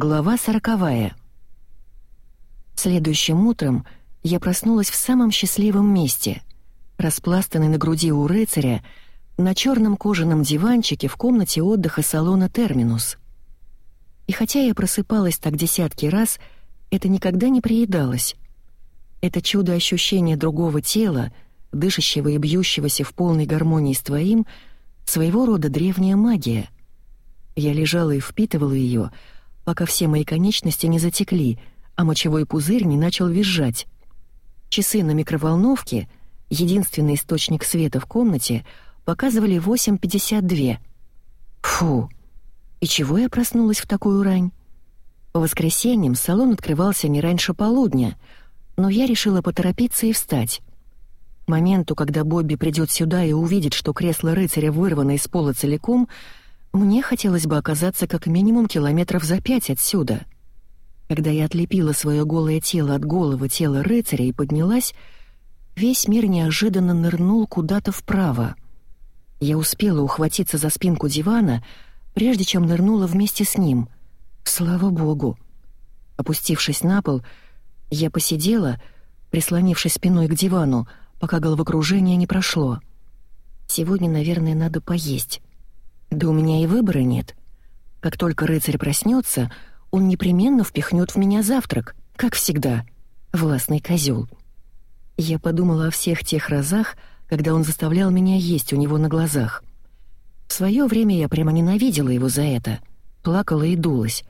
Глава сороковая. Следующим утром я проснулась в самом счастливом месте, распластанной на груди у рыцаря, на черном кожаном диванчике в комнате отдыха салона «Терминус». И хотя я просыпалась так десятки раз, это никогда не приедалось. Это чудо ощущения другого тела, дышащего и бьющегося в полной гармонии с твоим, своего рода древняя магия. Я лежала и впитывала ее, пока все мои конечности не затекли, а мочевой пузырь не начал визжать. Часы на микроволновке, единственный источник света в комнате, показывали 8.52. Фу! И чего я проснулась в такую рань? По воскресеньям салон открывался не раньше полудня, но я решила поторопиться и встать. К моменту, когда Бобби придет сюда и увидит, что кресло рыцаря вырвано из пола целиком — мне хотелось бы оказаться как минимум километров за пять отсюда. Когда я отлепила свое голое тело от голого тела рыцаря и поднялась, весь мир неожиданно нырнул куда-то вправо. Я успела ухватиться за спинку дивана, прежде чем нырнула вместе с ним. Слава богу! Опустившись на пол, я посидела, прислонившись спиной к дивану, пока головокружение не прошло. Сегодня, наверное, надо поесть. Да у меня и выбора нет. Как только рыцарь проснется, он непременно впихнет в меня завтрак, как всегда. Властный козел. Я подумала о всех тех разах, когда он заставлял меня есть у него на глазах. В свое время я прямо ненавидела его за это, плакала и дулась,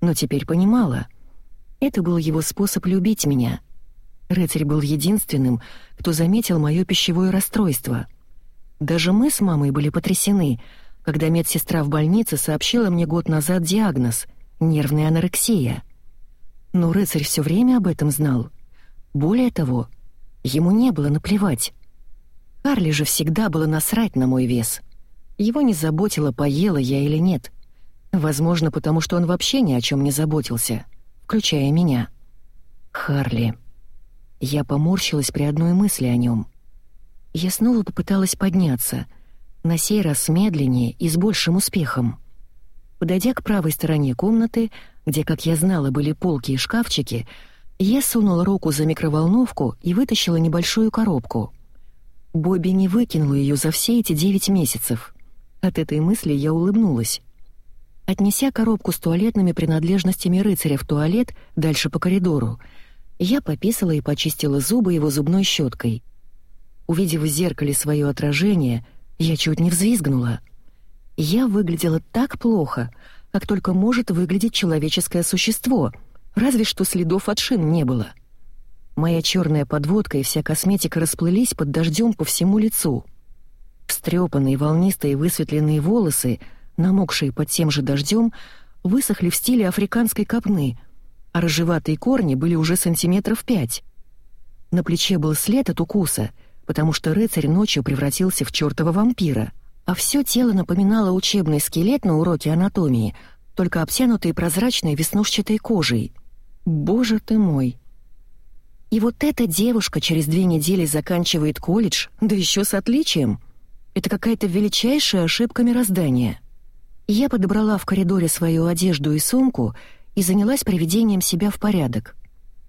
но теперь понимала. Это был его способ любить меня. Рыцарь был единственным, кто заметил мое пищевое расстройство. Даже мы с мамой были потрясены — когда медсестра в больнице сообщила мне год назад диагноз — нервная анорексия. Но рыцарь все время об этом знал. Более того, ему не было наплевать. Карли же всегда было насрать на мой вес. Его не заботило, поела я или нет. Возможно, потому что он вообще ни о чем не заботился, включая меня. Харли. Я поморщилась при одной мысли о нем. Я снова попыталась подняться — на сей раз медленнее и с большим успехом. Подойдя к правой стороне комнаты, где, как я знала, были полки и шкафчики, я сунула руку за микроволновку и вытащила небольшую коробку. Бобби не выкинула ее за все эти девять месяцев. От этой мысли я улыбнулась. Отнеся коробку с туалетными принадлежностями рыцаря в туалет дальше по коридору, я пописала и почистила зубы его зубной щеткой. Увидев в зеркале свое отражение, я чуть не взвизгнула. Я выглядела так плохо, как только может выглядеть человеческое существо, разве что следов от шин не было. Моя черная подводка и вся косметика расплылись под дождем по всему лицу. Встрепанные, волнистые, высветленные волосы, намокшие под тем же дождем, высохли в стиле африканской копны, а рыжеватые корни были уже сантиметров пять. На плече был след от укуса — потому что рыцарь ночью превратился в чёртова вампира, а всё тело напоминало учебный скелет на уроке анатомии, только обтянутый прозрачной веснушчатой кожей. Боже ты мой! И вот эта девушка через две недели заканчивает колледж, да ещё с отличием. Это какая-то величайшая ошибка мироздания. Я подобрала в коридоре свою одежду и сумку и занялась приведением себя в порядок.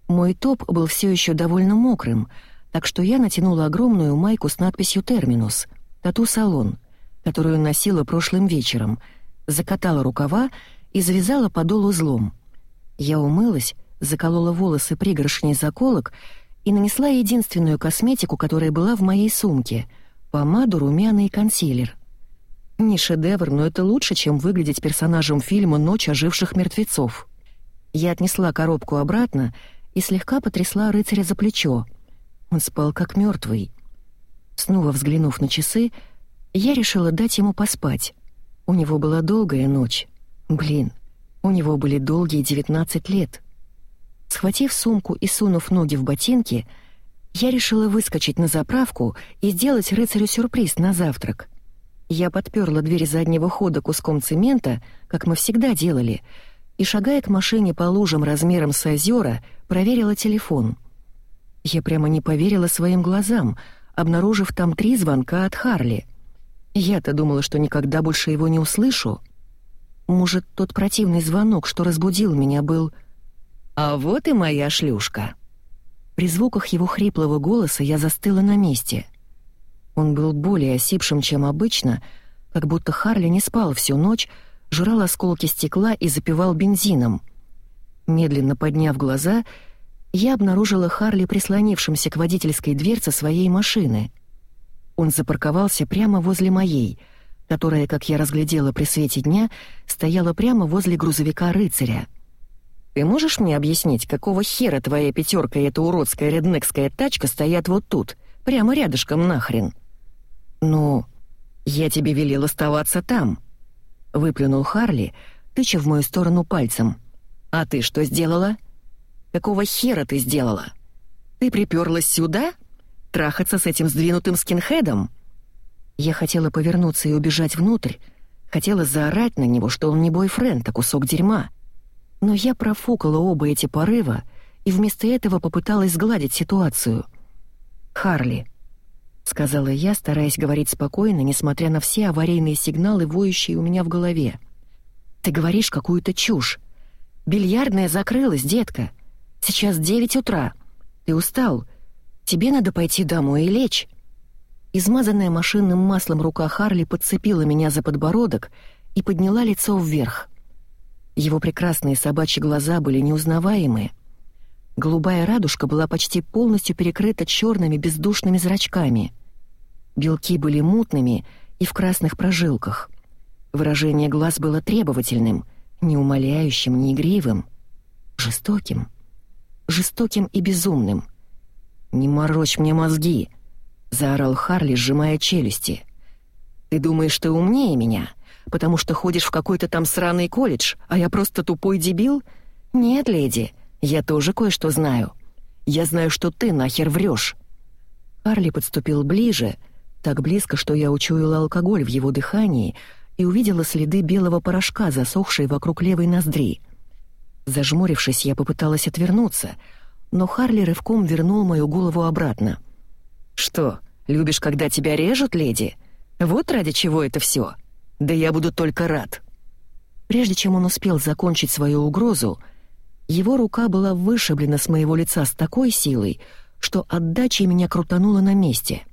Мой топ был все еще довольно мокрым — так что я натянула огромную майку с надписью «Терминус», тату-салон, которую носила прошлым вечером, закатала рукава и завязала подол узлом. Я умылась, заколола волосы пригоршней заколок и нанесла единственную косметику, которая была в моей сумке — помаду, румяна и консилер. Не шедевр, но это лучше, чем выглядеть персонажем фильма «Ночь оживших мертвецов». Я отнесла коробку обратно и слегка потрясла рыцаря за плечо — он спал как мертвый. Снова взглянув на часы, я решила дать ему поспать. У него была долгая ночь. Блин, у него были долгие 19 лет. Схватив сумку и сунув ноги в ботинки, я решила выскочить на заправку и сделать рыцарю сюрприз на завтрак. Я подперла дверь заднего хода куском цемента, как мы всегда делали, и, шагая к машине по лужам размером с озера, проверила телефон — я прямо не поверила своим глазам, обнаружив там три звонка от Харли. Я-то думала, что никогда больше его не услышу. Может, тот противный звонок, что разбудил меня, был... «А вот и моя шлюшка». При звуках его хриплого голоса я застыла на месте. Он был более осипшим, чем обычно, как будто Харли не спал всю ночь, жрал осколки стекла и запивал бензином. Медленно подняв глаза, я обнаружила Харли прислонившимся к водительской дверце своей машины. Он запарковался прямо возле моей, которая, как я разглядела при свете дня, стояла прямо возле грузовика рыцаря. «Ты можешь мне объяснить, какого хера твоя пятерка и эта уродская реднекская тачка стоят вот тут, прямо рядышком нахрен?» «Ну, я тебе велел оставаться там», — выплюнул Харли, тыча в мою сторону пальцем. «А ты что сделала? Какого хера ты сделала? Ты приперлась сюда? Трахаться с этим сдвинутым скинхедом?» Я хотела повернуться и убежать внутрь, хотела заорать на него, что он не бойфренд, а кусок дерьма. Но я профукала оба эти порыва и вместо этого попыталась сгладить ситуацию. «Харли», — сказала я, стараясь говорить спокойно, несмотря на все аварийные сигналы, воющие у меня в голове. «Ты говоришь какую-то чушь. Бильярдная закрылась, детка. Сейчас девять утра. Ты устал. Тебе надо пойти домой и лечь». Измазанная машинным маслом рука Харли подцепила меня за подбородок и подняла лицо вверх. Его прекрасные собачьи глаза были неузнаваемые. Голубая радужка была почти полностью перекрыта черными бездушными зрачками. Белки были мутными и в красных прожилках. Выражение глаз было требовательным, не умоляющим, не игривым, жестоким. Жестоким и безумным. «Не морочь мне мозги!» — заорал Харли, сжимая челюсти. «Ты думаешь, ты умнее меня?» потому что ходишь в какой-то там сраный колледж, а я просто тупой дебил? Нет, леди, я тоже кое-что знаю. Я знаю, что ты нахер врешь. Арли подступил ближе, так близко, что я учуяла алкоголь в его дыхании и увидела следы белого порошка, засохшие вокруг левой ноздри. Зажмурившись, я попыталась отвернуться, но Харли рывком вернул мою голову обратно. «Что, любишь, когда тебя режут, леди? Вот ради чего это все. Да я буду только рад». Прежде чем он успел закончить свою угрозу, его рука была вышиблена с моего лица с такой силой, что отдача меня крутанула на месте.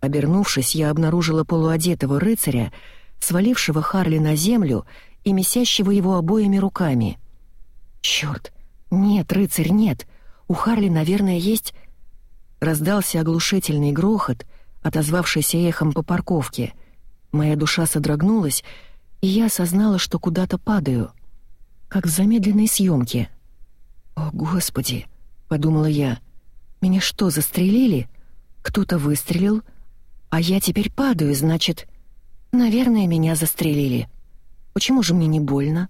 Обернувшись, я обнаружила полуодетого рыцаря, свалившего Харли на землю и месящего его обоими руками. «Чёрт! Нет, рыцарь, нет! У Харли, наверное, есть...» Раздался оглушительный грохот, отозвавшийся эхом по парковке — Моя душа содрогнулась, и я осознала, что куда-то падаю, как в замедленной съемке. «О, Господи!» — подумала я. «Меня что, застрелили? Кто-то выстрелил, а я теперь падаю, значит...» «Наверное, меня застрелили. Почему же мне не больно?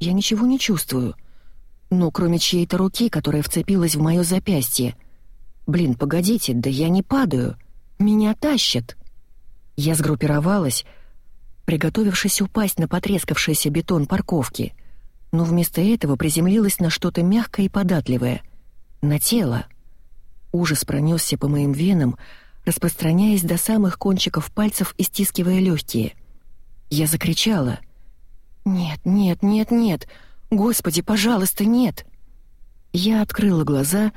Я ничего не чувствую. Ну, кроме чьей-то руки, которая вцепилась в моё запястье. Блин, погодите, да я не падаю. Меня тащат!» Я сгруппировалась, приготовившись упасть на потрескавшийся бетон парковки, но вместо этого приземлилась на что-то мягкое и податливое, на тело. Ужас пронесся по моим венам, распространяясь до самых кончиков пальцев и стискивая легкие. Я закричала. «Нет, нет, нет, нет! Господи, пожалуйста, нет!» Я открыла глаза,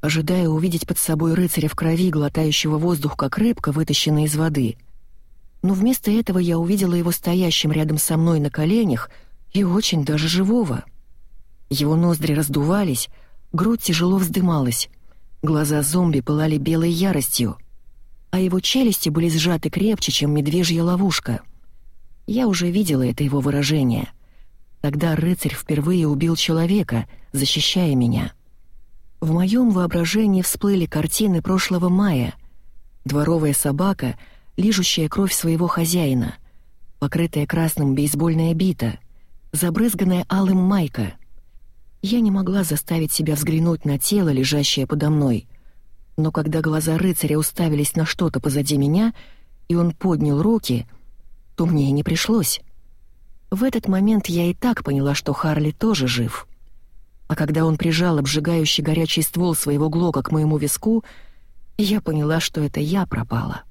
ожидая увидеть под собой рыцаря в крови, глотающего воздух, как рыбка, вытащенная из воды — но вместо этого я увидела его стоящим рядом со мной на коленях и очень даже живого. Его ноздри раздувались, грудь тяжело вздымалась, глаза зомби пылали белой яростью, а его челюсти были сжаты крепче, чем медвежья ловушка. Я уже видела это его выражение. Тогда рыцарь впервые убил человека, защищая меня. В моем воображении всплыли картины прошлого мая. Дворовая собака — лижущая кровь своего хозяина, покрытая красным бейсбольная бита, забрызганная алым майка. Я не могла заставить себя взглянуть на тело, лежащее подо мной, но когда глаза рыцаря уставились на что-то позади меня, и он поднял руки, то мне и не пришлось. В этот момент я и так поняла, что Харли тоже жив. А когда он прижал обжигающий горячий ствол своего глока к моему виску, я поняла, что это я пропала.